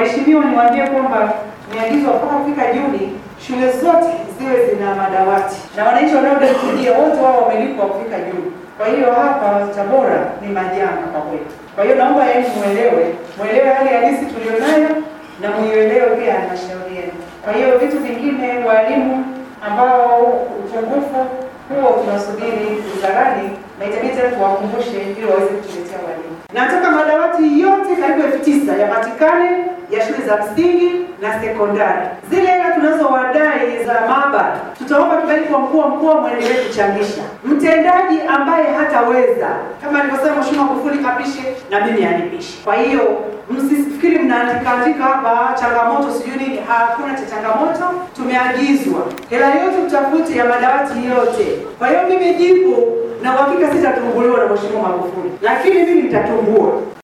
Waheshimiwa, niwaambie kwamba imeagizwa mpaka kufika Juni shule zote ziwe zina madawati na wananchi wanaodakidia wote wao wamelipwa kufika Juni. Kwa hiyo hapa Tabora ni majanga kwa kweli. Kwa hiyo naomba yeye muelewe, muelewe hali halisi tulionayo na muielewe pia halmashauri yenu. Kwa hiyo vitu vingine, walimu ambao upungufu huo tunasubiri wizarani na itabidi tuwakumbushe ili waweze kutuletea walimu. Nataka madawati yote karibu yapatikane ya shule za msingi na sekondari. Zile hela tunazowadai za maabara, tutaomba kibali kwa mkuu wa mkoa, mwendelee kuchangisha. Mtendaji ambaye hataweza, kama alivyosema Mheshimiwa Magufuli, kapishe na mimi anipishe. Kwa hiyo msifikiri mnaandika andika hapa changamoto sijui nini. Hakuna cha changamoto, tumeagizwa hela yote tutafute ya madawati yote. Kwa hiyo mimi jibu na uhakika sitatumbuliwa na Mheshimiwa Magufuli, lakini mimi nitatumbua